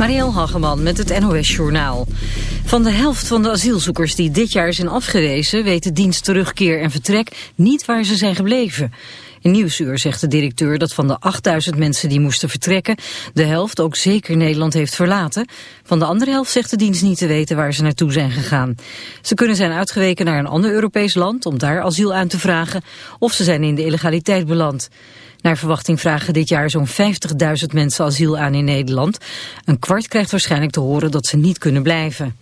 Marielle Hageman met het NOS Journaal. Van de helft van de asielzoekers die dit jaar zijn afgewezen... weten dienst terugkeer en vertrek niet waar ze zijn gebleven. In Nieuwsuur zegt de directeur dat van de 8000 mensen die moesten vertrekken... de helft ook zeker Nederland heeft verlaten. Van de andere helft zegt de dienst niet te weten waar ze naartoe zijn gegaan. Ze kunnen zijn uitgeweken naar een ander Europees land om daar asiel aan te vragen... of ze zijn in de illegaliteit beland. Naar verwachting vragen dit jaar zo'n 50.000 mensen asiel aan in Nederland. Een kwart krijgt waarschijnlijk te horen dat ze niet kunnen blijven.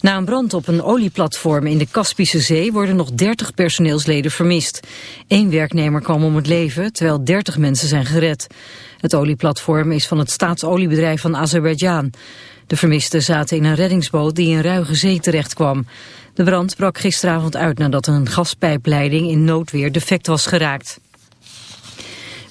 Na een brand op een olieplatform in de Kaspische Zee worden nog 30 personeelsleden vermist. Eén werknemer kwam om het leven, terwijl 30 mensen zijn gered. Het olieplatform is van het staatsoliebedrijf van Azerbeidzjan. De vermisten zaten in een reddingsboot die in Ruige Zee terecht kwam. De brand brak gisteravond uit nadat een gaspijpleiding in noodweer defect was geraakt.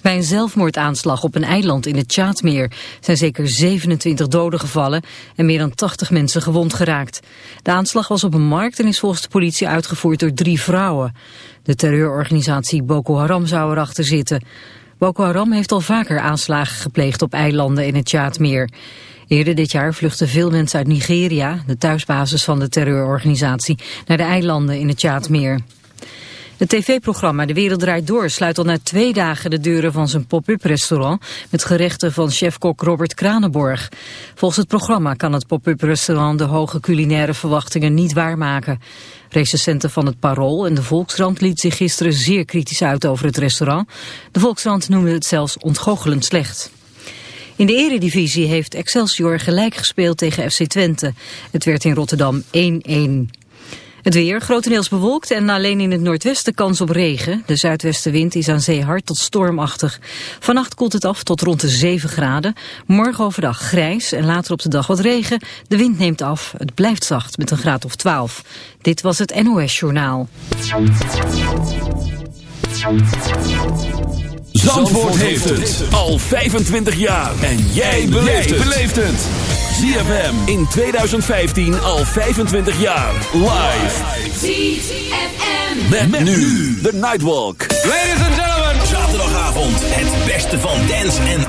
Bij een zelfmoordaanslag op een eiland in het Tjaatmeer zijn zeker 27 doden gevallen en meer dan 80 mensen gewond geraakt. De aanslag was op een markt en is volgens de politie uitgevoerd door drie vrouwen. De terreurorganisatie Boko Haram zou erachter zitten. Boko Haram heeft al vaker aanslagen gepleegd op eilanden in het Tjaatmeer. Eerder dit jaar vluchtten veel mensen uit Nigeria, de thuisbasis van de terreurorganisatie, naar de eilanden in het Tjaatmeer. Het tv-programma De Wereld Draait Door sluit al na twee dagen de deuren van zijn pop-up restaurant met gerechten van chefkok Robert Kranenborg. Volgens het programma kan het pop-up restaurant de hoge culinaire verwachtingen niet waarmaken. Recensenten van het Parool en de Volkskrant liet zich gisteren zeer kritisch uit over het restaurant. De Volkskrant noemde het zelfs ontgoochelend slecht. In de eredivisie heeft Excelsior gelijk gespeeld tegen FC Twente. Het werd in Rotterdam 1-1. Het weer grotendeels bewolkt en alleen in het noordwesten kans op regen. De zuidwestenwind is aan zee hard tot stormachtig. Vannacht koelt het af tot rond de 7 graden. Morgen overdag grijs en later op de dag wat regen. De wind neemt af. Het blijft zacht met een graad of 12. Dit was het NOS Journaal. Zandvoort heeft het al 25 jaar. En jij beleeft het. ZFM in 2015 al 25 jaar. Live. ZFM. Met, nu de Nightwalk. Ladies and gentlemen. Zaterdagavond het beste van dance en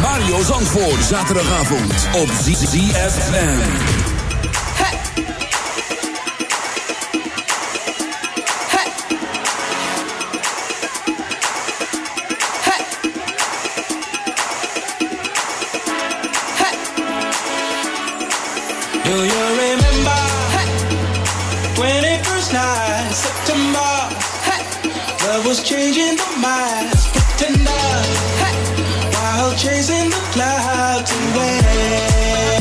Met Mario Zandvoort. Zaterdagavond op ZFM. Do you remember when it first night, September? Love was changing the minds, pretender, while chasing the clouds away.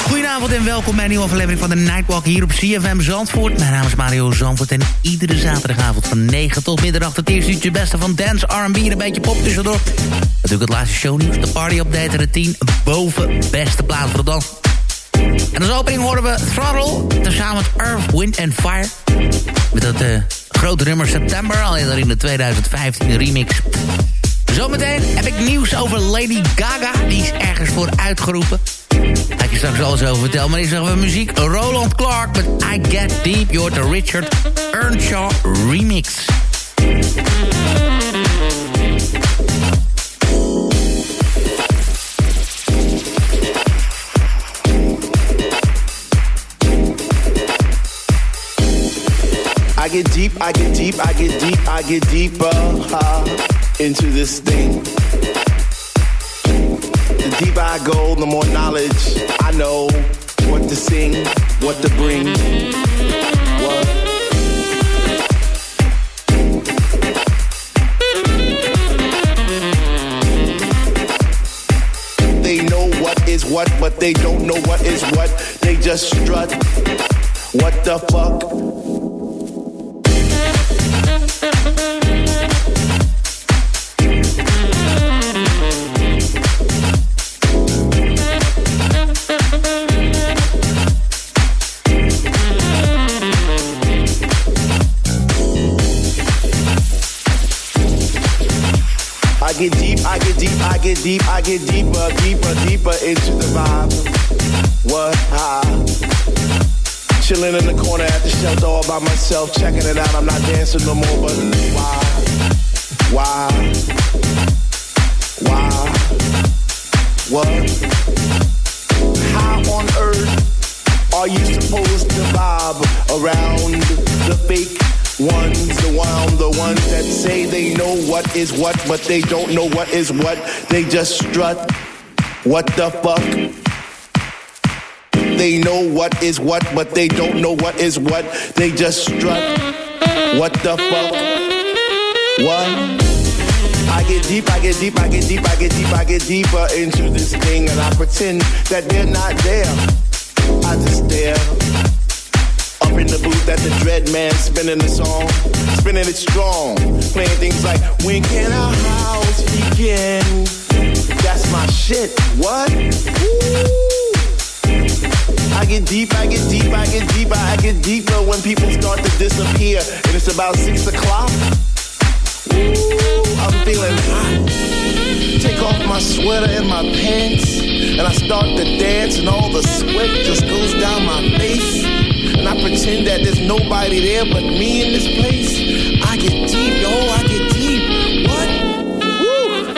Goedenavond en welkom bij een nieuwe aflevering van de Nightwalk hier op CFM Zandvoort. Mijn naam is Mario Zandvoort en iedere zaterdagavond van 9 tot middernacht... het eerste uurtje beste van dance, R&B en een beetje pop tussendoor. Natuurlijk het laatste shownieuws, de party update en de 10 boven beste plaats voor de dans. En als opening horen we Throttle, tezamen met Earth, Wind and Fire. Met dat uh, grote nummer September, al in de 2015 remix. Zometeen heb ik nieuws over Lady Gaga. Die is ergens voor uitgeroepen. Ga je straks alles over vertellen. Maar eerst zeggen we muziek. Roland Clark met I Get Deep. Hoort de Richard Earnshaw remix. Get deep, I get deep, I get deep, I get deeper into this thing. The deeper I go, the more knowledge I know what to sing, what to bring. What? They know what is what, but they don't know what is what. They just strut. What the fuck? Get deep, I get deeper, deeper, deeper into the vibe. What? Ah. Chilling in the corner at the shelter all by myself, checking it out. I'm not dancing no more, but why? Why? Why? What? How on earth are you supposed to vibe around the fake ones, the one, the ones that say they know what is what, but they don't know what is what. They just strut. What the fuck? They know what is what, but they don't know what is what. They just strut. What the fuck? What? I get deep, I get deep, I get deep, I get deep, I get deeper into this thing, and I pretend that they're not there. I just stare in the booth at the Dread Man, spinning the song, spinning it strong, playing things like When can our house begin? That's my shit. What? I get deep, I get deep, I get deeper, I get deeper when people start to disappear, and it's about six o'clock. Ooh, I'm feeling hot. Take off my sweater and my pants, and I start to dance, and all the sweat just goes down my face I pretend that there's nobody there but me in this place. I get deep, yo, I get deep. What? Woo.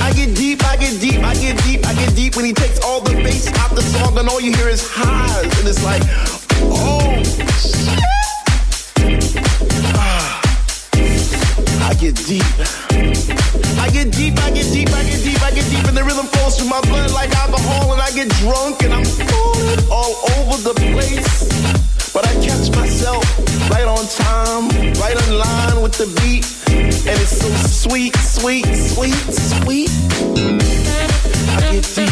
I get deep, I get deep, I get deep, I get deep when he takes all the bass out the song and all you hear is highs. And it's like, oh, shit. Ah. I get deep. I get deep, I get deep, I get deep, I get deep, and the rhythm flows through my blood like alcohol, and I get drunk and I'm falling all over the place. But I catch myself right on time, right in line with the beat, and it's so sweet, sweet, sweet, sweet. I get deep,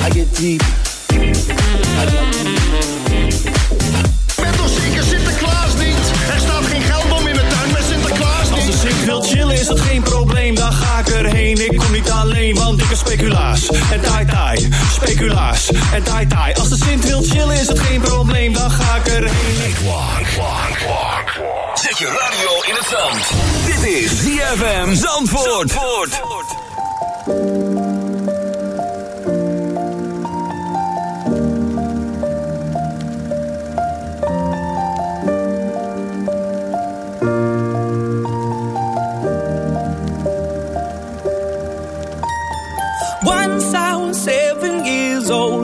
I get deep, I get deep. Erheen. Ik kom niet alleen, want ik is speculaas. En tai tai, speculaas. En tai tai. Als de Sint wil chillen is het geen probleem, dan ga ik erheen. Nightwalk, walk, walk, walk. Zet je radio in het zand. Dit is ZFM Zandvoort. Zandvoort.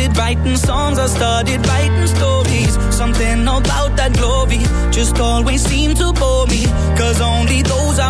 started writing songs, I started writing stories. Something about that glory just always seemed to bore me. Cause only those I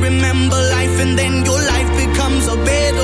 remember life, and then your life becomes a better.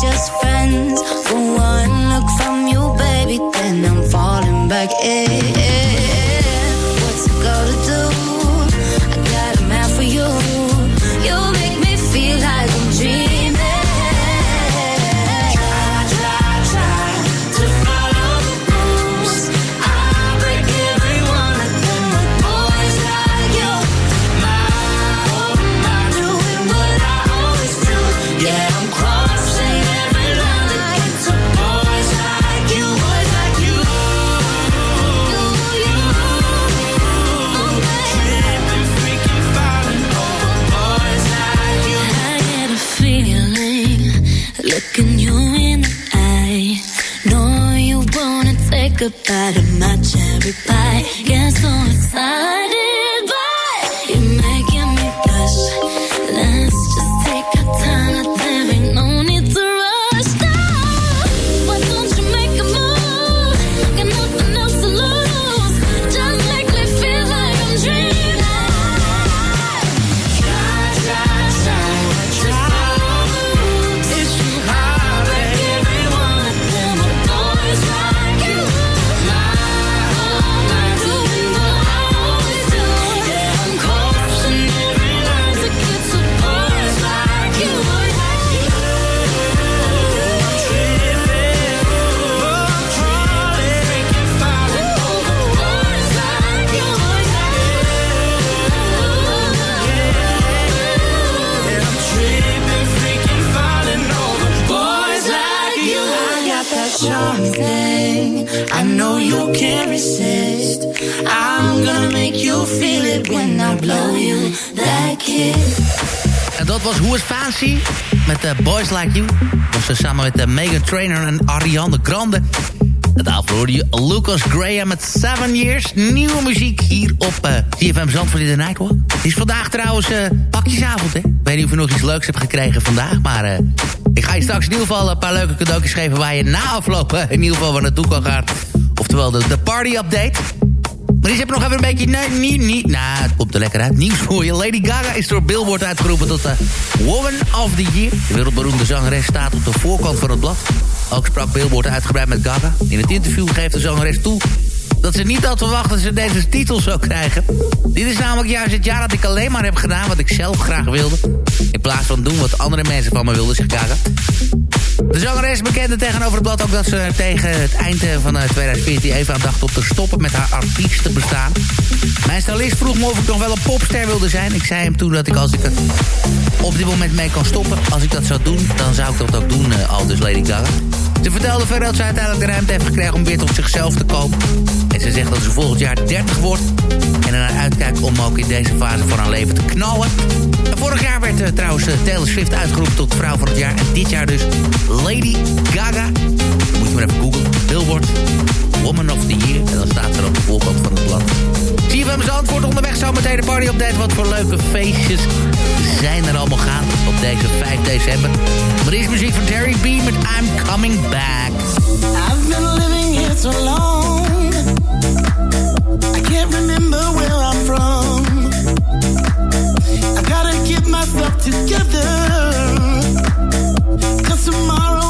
just friends. For one look from you, baby, then I'm falling back in. What's it gonna do? Goodbye to my cherry pie. Get so excited, you feel it when I blow you that kiss. En dat was Who is Fancy met uh, Boys Like You. Dat was samen met uh, Megan Trainer en Ariana Grande. En daarvoor hoorde je Lucas Graham met Seven Years. Nieuwe muziek hier op uh, CFM Zandvoort in de Nightwalk. Het is vandaag trouwens uh, pakjesavond, hè. Ik weet niet of je nog iets leuks hebt gekregen vandaag, maar... Ik ga je straks in ieder geval een paar leuke cadeautjes geven... waar je na afloop in ieder geval waar naartoe kan gaan. Oftewel de, de party update. Maar die hebben nog even een beetje... Nee, niet, niet. Nou, het komt er lekker uit. Nieuws voor je. Lady Gaga is door Billboard uitgeroepen tot de Woman of the Year. De wereldberoemde zangeres staat op de voorkant van het blad. Ook sprak Billboard uitgebreid met Gaga. In het interview geeft de zangeres toe dat ze niet had verwacht dat ze deze titel zou krijgen. Dit is namelijk juist het jaar dat ik alleen maar heb gedaan wat ik zelf graag wilde. In plaats van doen wat andere mensen van me wilden, zegt Gaga. De zangeres bekende tegenover het blad ook dat ze tegen het eind van 2014 even aan dacht om te stoppen met haar artiestenbestaan. Mijn stylist vroeg me of ik nog wel een popster wilde zijn. Ik zei hem toen dat ik als ik het op dit moment mee kan stoppen, als ik dat zou doen, dan zou ik dat ook doen, uh, al dus Lady Gaga. Ze vertelde verder dat ze uiteindelijk de ruimte heeft gekregen om weer tot zichzelf te komen. En ze zegt dat ze volgend jaar 30 wordt. En er naar uitkijkt om ook in deze fase van haar leven te knallen. En vorig jaar werd uh, trouwens uh, Taylor Swift uitgeroepen tot vrouw van het jaar. En dit jaar dus Lady Gaga. Moet je maar even googlen. Billboard. Woman of the Year. En dan staat ze op de voorkant van het blad. CFM Zandvoort onderweg zo meteen de party update. Wat voor leuke feestjes zijn er allemaal gaan op deze 5 december. Maar eerst muziek van Terry B met I'm Coming Back. I've been living here so long. I can't remember where I'm from. I gotta get myself together. Cause tomorrow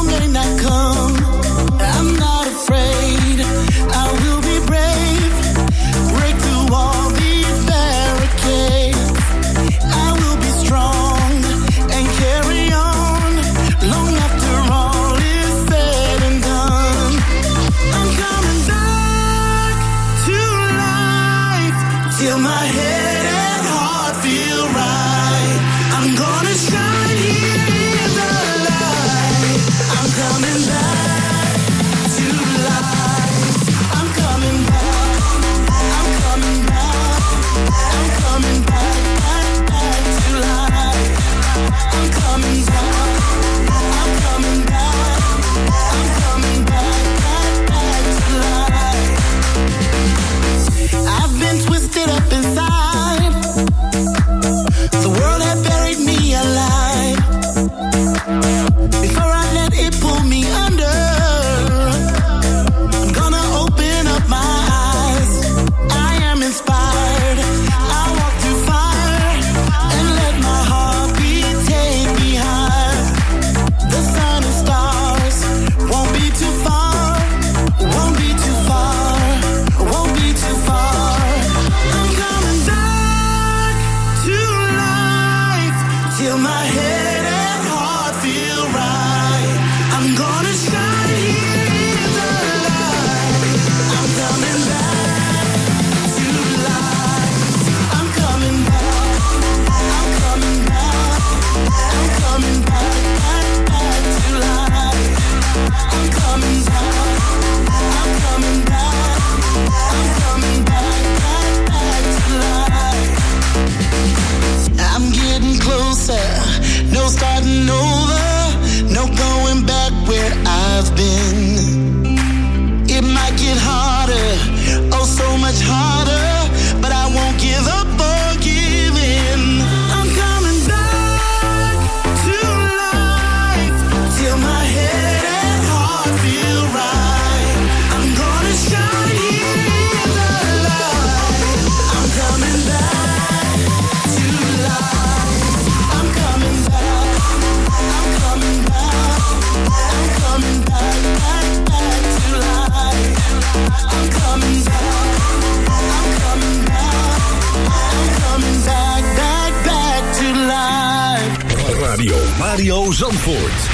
Zandvoort.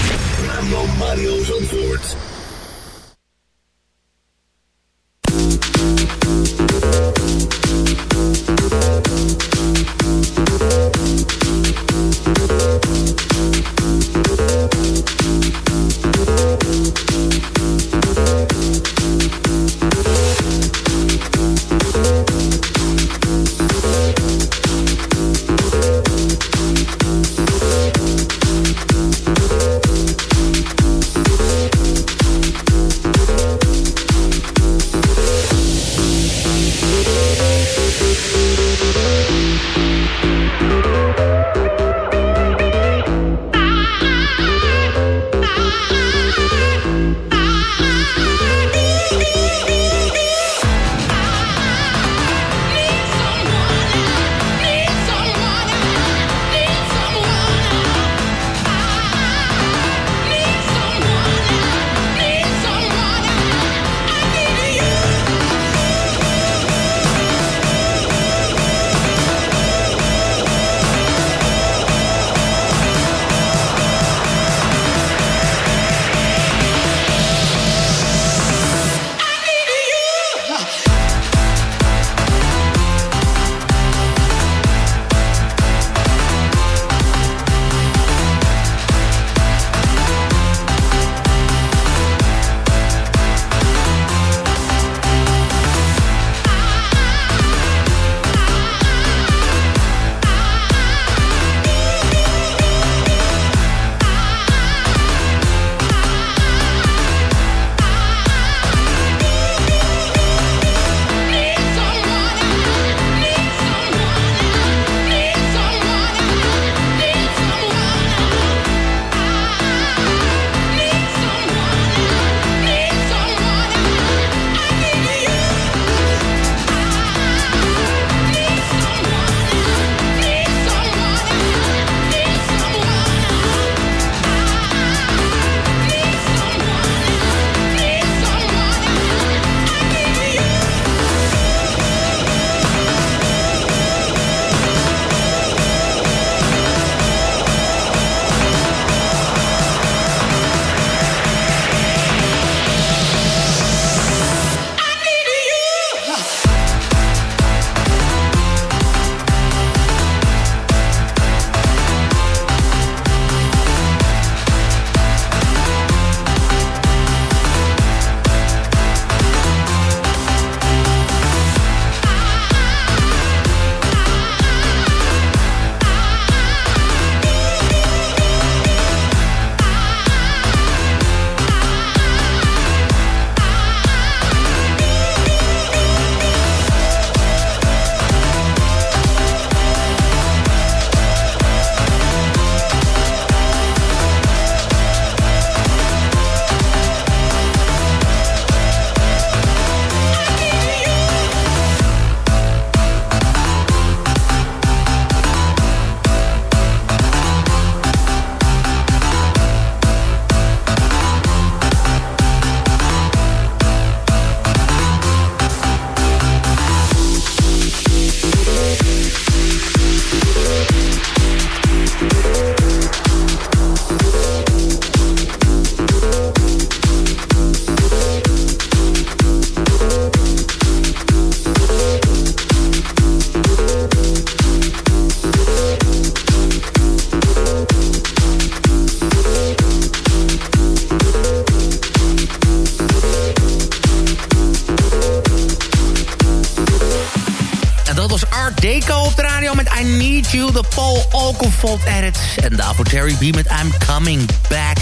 B met I'm Coming Back.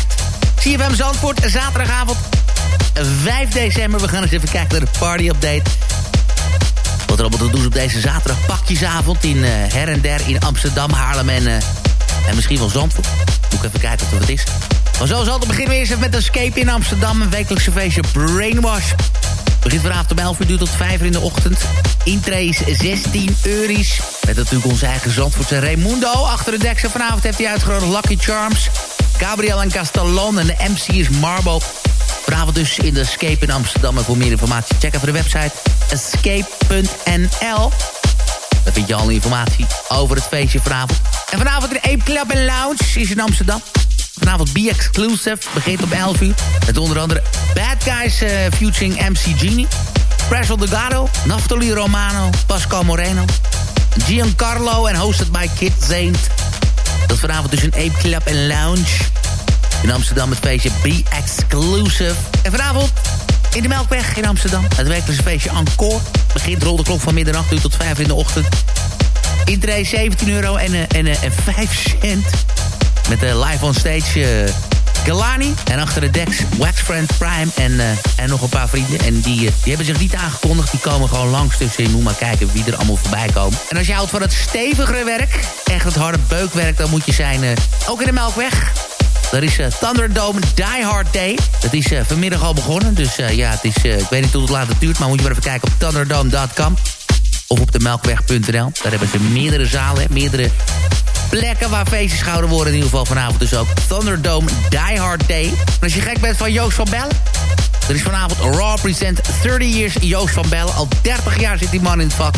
CFM Zandvoort, zaterdagavond 5 december. We gaan eens even kijken naar de party update. Wat er allemaal te doen op deze zaterdag pakjesavond... in uh, her en der in Amsterdam, Haarlem en, uh, en misschien wel Zandvoort. Moet ik even kijken of het is. Maar zoals altijd beginnen we eerst even met Escape in Amsterdam. Een wekelijkse feestje Brainwash. Begint vanavond om 11 uur, duurt tot 5 uur in de ochtend. Intree is 16 euro's. Met natuurlijk onze eigen Zandvoortse Raimundo. Achter de deksen vanavond heeft hij uitgenodigd Lucky Charms. Gabriel en Castellon en de MC is Marbo. Vanavond dus in de Escape in Amsterdam. En voor meer informatie check even de website escape.nl. Daar vind je alle informatie over het feestje vanavond. En vanavond in Ape Club Lounge is in Amsterdam. Vanavond Be Exclusive, begint om 11 uur. Met onder andere Bad Guys uh, featuring MC Genie. Pressel Delgado, Naftali Romano, Pascal Moreno. Giancarlo en hosted by Kid Zaint. Dat vanavond dus een Ape Club en Lounge. In Amsterdam het feestje Be Exclusive. En vanavond in de Melkweg in Amsterdam. Het wekelijkse feestje Encore. Begint rond de klok van middernacht uur tot 5 in de ochtend. Intree 17 euro en, en, en 5 cent. Met de live on stage Galani. En achter de decks Waxfriend Prime en, uh, en nog een paar vrienden. En die, uh, die hebben zich niet aangekondigd. Die komen gewoon langs. Dus je moet maar kijken wie er allemaal voorbij komen. En als je houdt van het stevigere werk, echt het harde beukwerk... dan moet je zijn ook in de Melkweg. Er is Thunderdome Die Hard Day. Dat is vanmiddag al begonnen. Dus ja, het is, ik weet niet hoe het laat het duurt... maar moet je maar even kijken op thunderdome.com. Of op de melkweg.nl. Daar hebben ze meerdere zalen, meerdere plekken waar feestjes gehouden worden. In ieder geval vanavond dus ook Thunderdome Die Hard Day. En als je gek bent van Joost van Bellen... Er is vanavond Raw Present 30 Years Joost van Bellen. Al 30 jaar zit die man in het vak.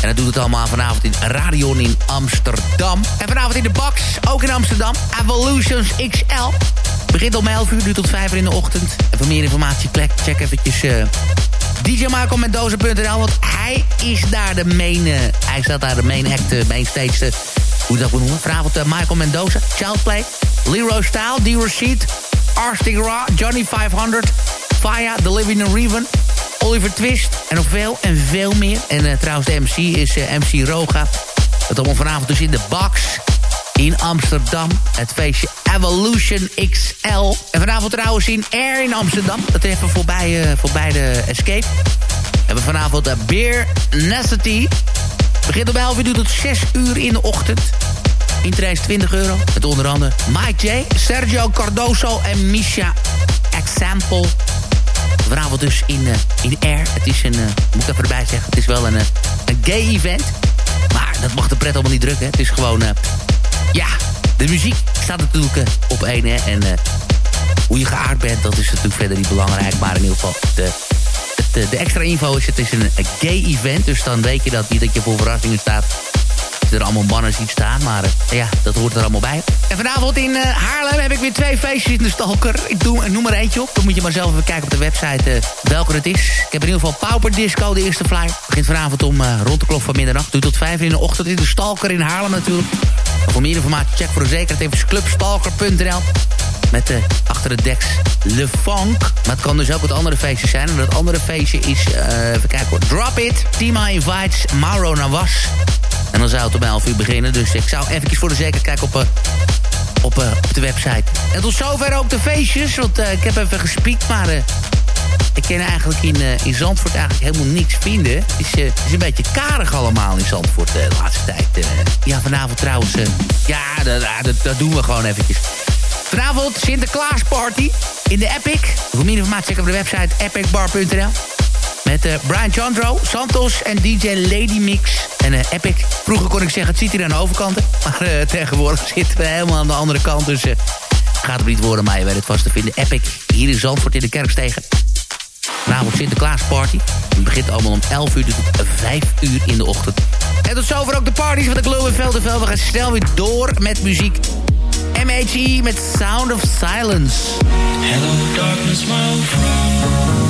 En dat doet het allemaal vanavond in Radion in Amsterdam. En vanavond in de box, ook in Amsterdam, Evolutions XL. Begint om 11 uur, duurt tot 5 uur in de ochtend. En voor meer informatie, check eventjes uh, DJMarco.nl, want hij is daar de main... Uh, hij staat daar de main act, uh, main stage, uh, hoe dat moet noemen. Vanavond Michael Mendoza, Childplay, Leroy Style, D. Rashid, Arstig Raw, Johnny 500, Faya, The Living Raven, Oliver Twist en nog veel en veel meer. En uh, trouwens, de MC is uh, MC Roga. Dat allemaal vanavond dus in de box in Amsterdam. Het feestje Evolution XL. En vanavond trouwens in Air in Amsterdam. Dat even voorbij, uh, voorbij de Escape. We hebben vanavond uh, Beer Necessity. Begint om 11 uur, tot 6 uur in de ochtend. Interesse 20 euro. Met onder andere Mike J, Sergio Cardoso en Misha Example. Vanavond dus in, uh, in Air. Het is een, uh, moet ik even erbij zeggen, het is wel een, uh, een gay event. Maar dat mag de pret allemaal niet drukken. Het is gewoon, ja, de muziek staat natuurlijk op één. Hè, en hoe je geaard bent, dat is natuurlijk verder niet belangrijk. Maar in ieder geval, de, de, de extra info is, het is een, een gay event. Dus dan weet je dat niet dat je voor verrassingen staat er allemaal mannen ziet staan. Maar uh, ja, dat hoort er allemaal bij. En vanavond in uh, Haarlem heb ik weer twee feestjes in de Stalker. Ik doe, noem er eentje op. Dan moet je maar zelf even kijken op de website uh, welke het is. Ik heb in ieder geval Pauper Disco, de eerste flyer. Begint vanavond om rond de klok van middernacht. Doet tot vijf in de ochtend in de Stalker in Haarlem natuurlijk. En voor meer informatie check voor de zekerheid even clubstalker.nl. Met uh, achter de deks Le Funk. Maar het kan dus ook wat andere feestjes zijn. En dat andere feestje is, uh, even kijken hoor. Drop It, Tima Invites, Mauro Nawas. En dan zou het om 11 uur beginnen. Dus ik zou even voor de zekerheid kijken op, uh, op, uh, op de website. En tot zover ook de feestjes. Want uh, ik heb even gespiekt, maar... ik kan eigenlijk in, in Zandvoort eigenlijk helemaal niks vinden. Het is, is een beetje karig allemaal in Zandvoort de laatste tijd. ja, vanavond trouwens... ja, dat, dat, doen we gewoon eventjes. Vanavond Sinterklaasparty in de Epic. Voor meer informatie check op de website epicbar.nl. Met uh, Brian Chandro, Santos en DJ Lady Mix. En uh, Epic. Vroeger kon ik zeggen, het zit hier aan de overkant. Maar uh, tegenwoordig zitten we helemaal aan de andere kant. Dus gaat het niet worden, maar je weet het vast te vinden. Epic, hier in Zandvoort in de Kerkstegen. Vanavond Sinterklaas Party. Het begint allemaal om 11 uur, dus tot 5 uur in de ochtend. En tot zover ook de parties van de Glow in Veldenveld. We gaan snel weer door met muziek. MHE met Sound of Silence. Hello darkness, my old friend.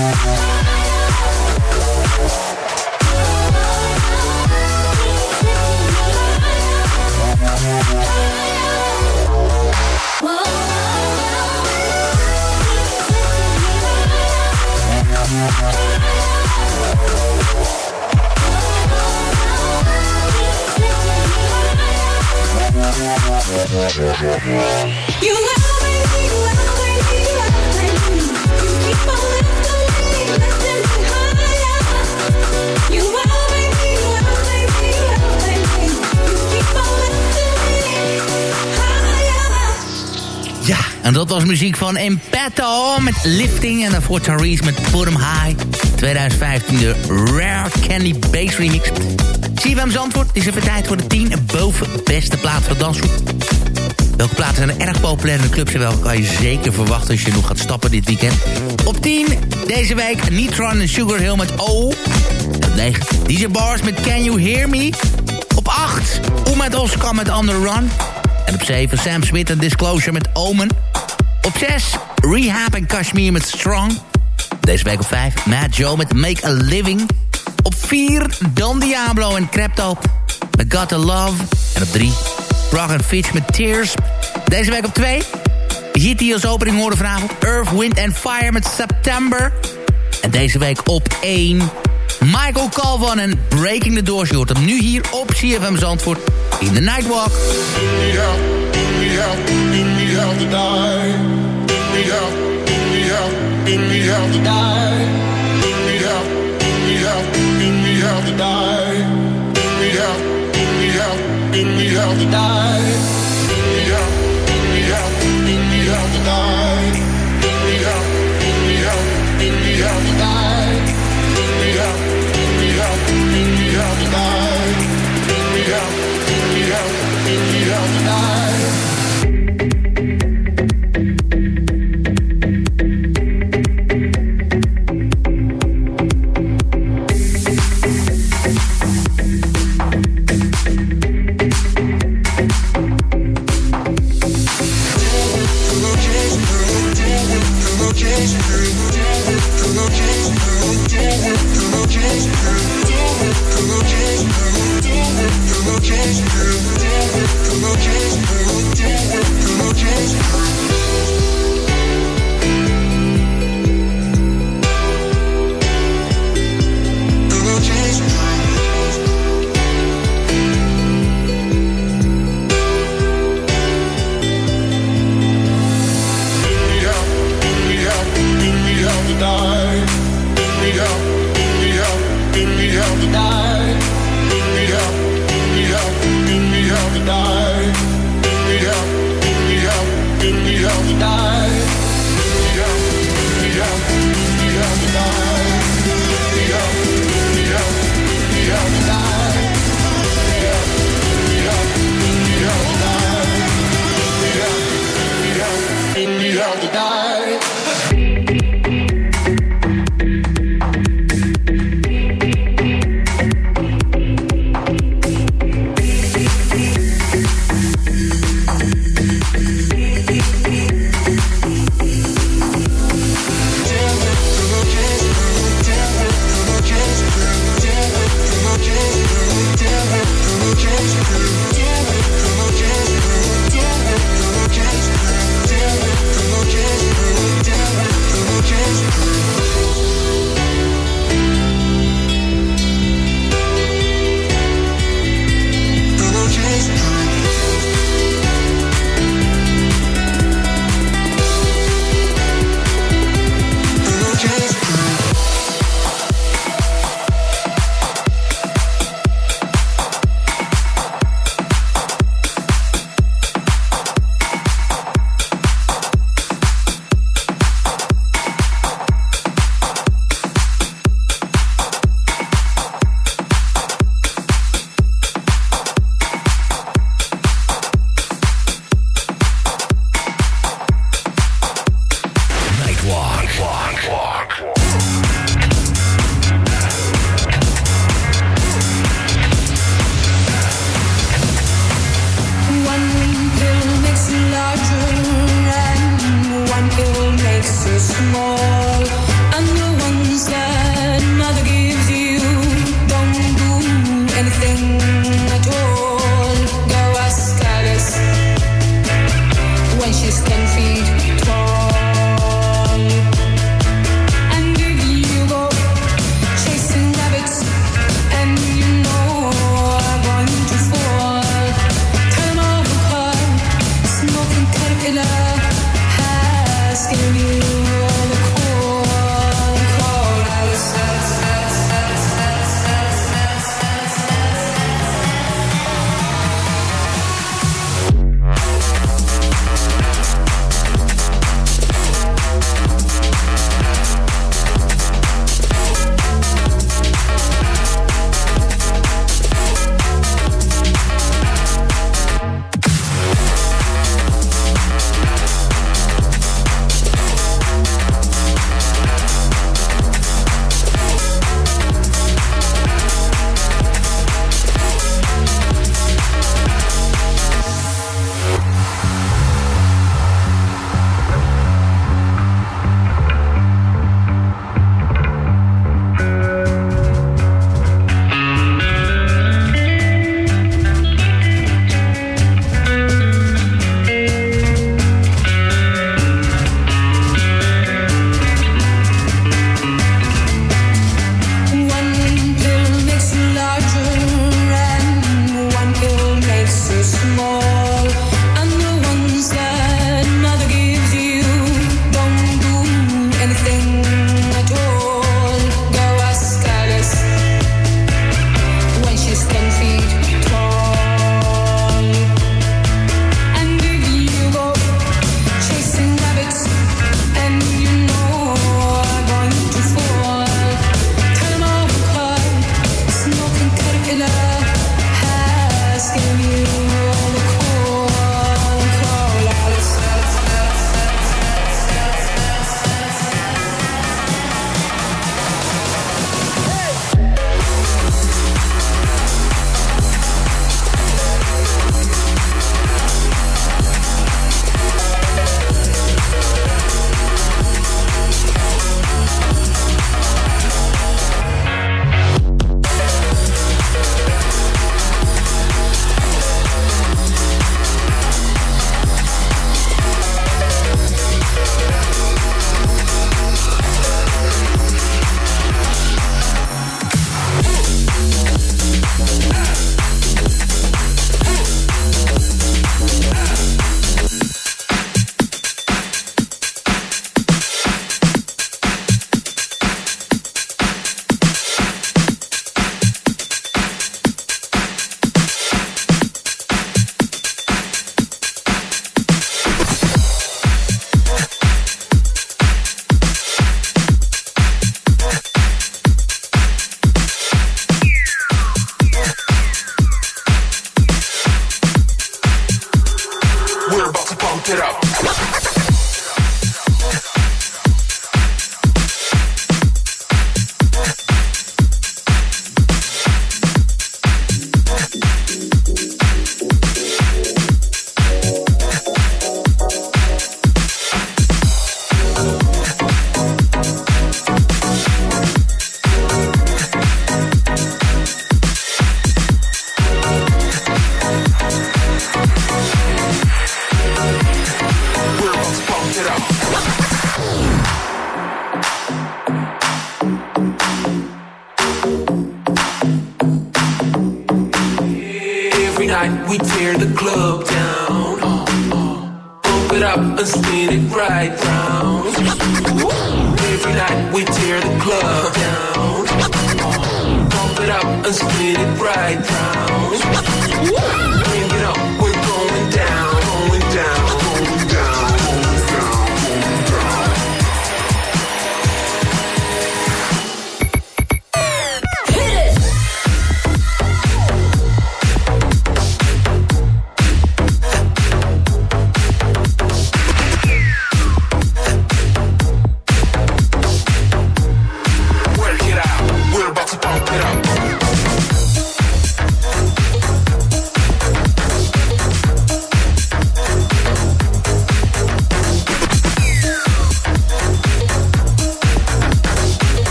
You love me, you love me, you love me. You keep on living. En dat was muziek van Impetto met Lifting. En daarvoor Therese met 'em High. 2015 de Rare Candy Bass Remix. CFM Zandvoort, het is even tijd voor de 10 boven beste plaat van dansgroep. Welke platen zijn er erg populair in de clubs... en welke kan je zeker verwachten als je nog gaat stappen dit weekend. Op 10 deze week Neutron en Sugar Hill met O. Op 9 DJ Bars met Can You Hear Me. Op 8 Oeh met Oscar met On Run. En op 7 Sam Smith en Disclosure met Omen. Op 6 Rehab en Kashmir met Strong. Deze week op 5 Matt Joe met Make A Living. Op 4 Don Diablo en Crypto met Got Love. En op 3 Brog and Fitch met Tears. Deze week op 2 Hit die als opening hoorde vanavond. Earth, Wind and Fire met September. En deze week op 1 Michael Calvan en Breaking the Doors. Je hoort hem nu hier op CFM Zandvoort in de Nightwalk. give me how to die.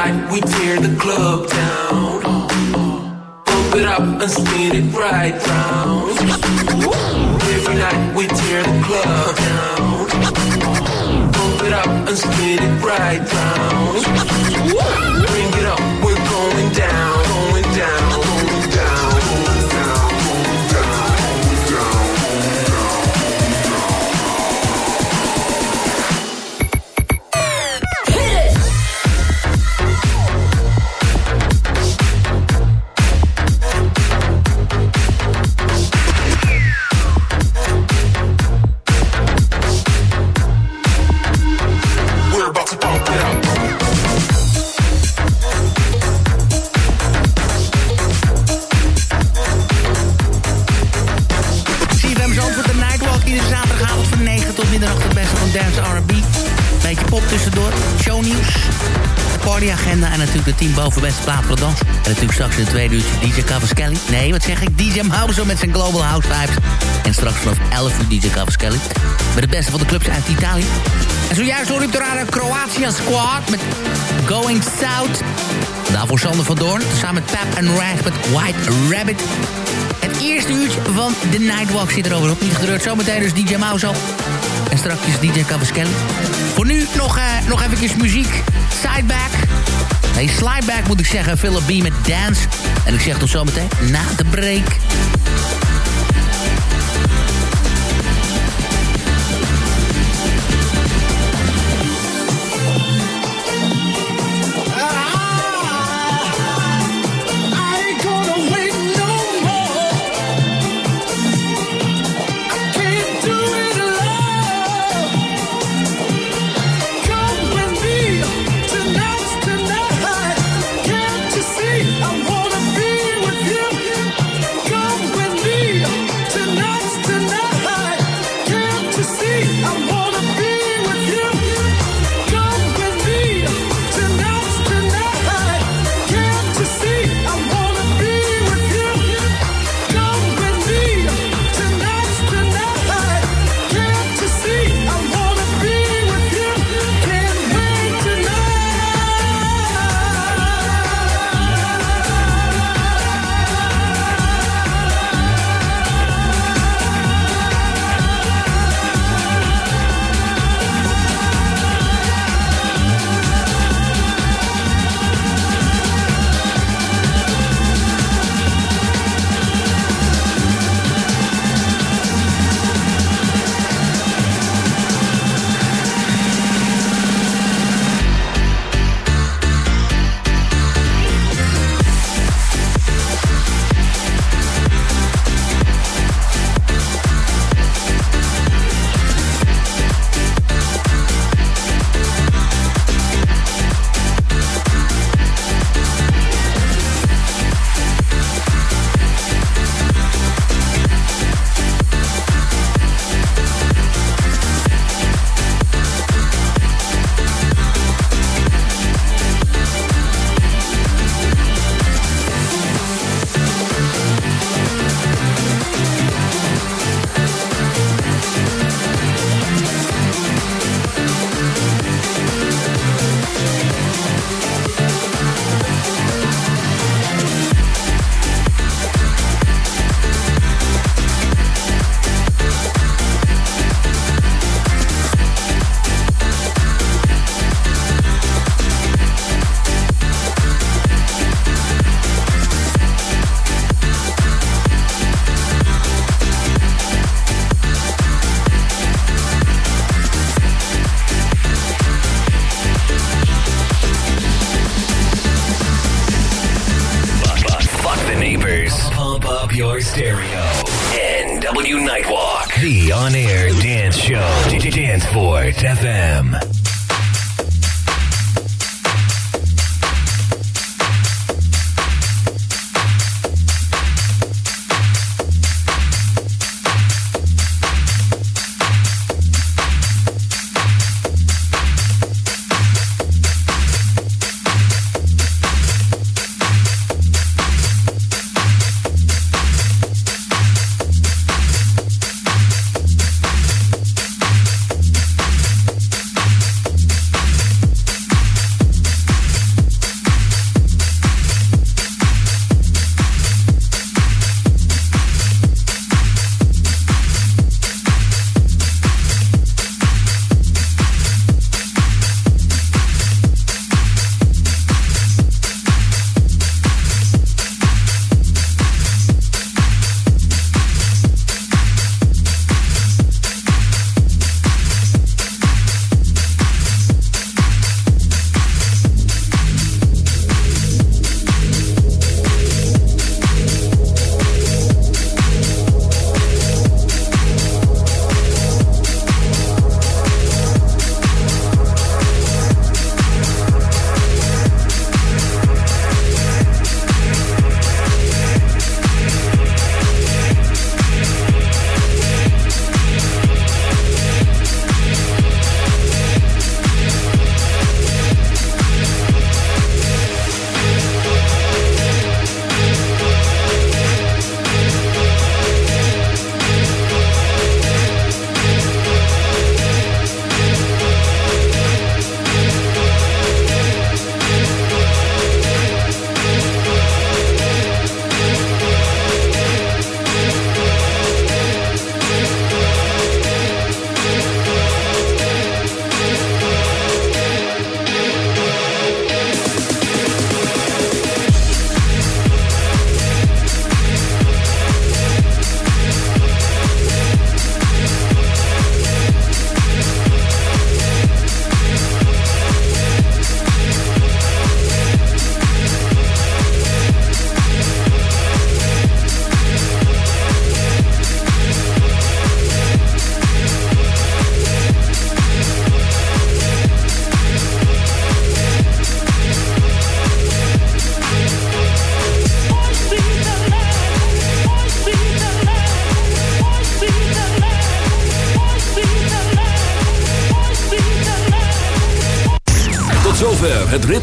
Every we tear the club down. Pump it up and spin it right round. Every night we tear the club down. Pump it up and spin it right round. 10 boven beste plaat voor de dans. En natuurlijk straks in het tweede uurtje DJ Cavaschelli. Nee, wat zeg ik? DJ Mouser met zijn Global House Vibes. En straks vanaf 11 uur DJ Cavaschelli. Met het beste van de clubs uit Italië. En zojuist hoor ik de Kroatië Squad met Going South. Daarvoor Sander van Doorn, samen met Pap en White Rabbit. Het eerste uurtje van The Nightwalk zit er overigens op. Niet gedreurd, zometeen dus DJ Mouser. En straks DJ Cavaschelli. Voor nu nog, eh, nog even muziek. Sideback. Nee, slideback moet ik zeggen. Philip B met Dance. En ik zeg tot zometeen na de break.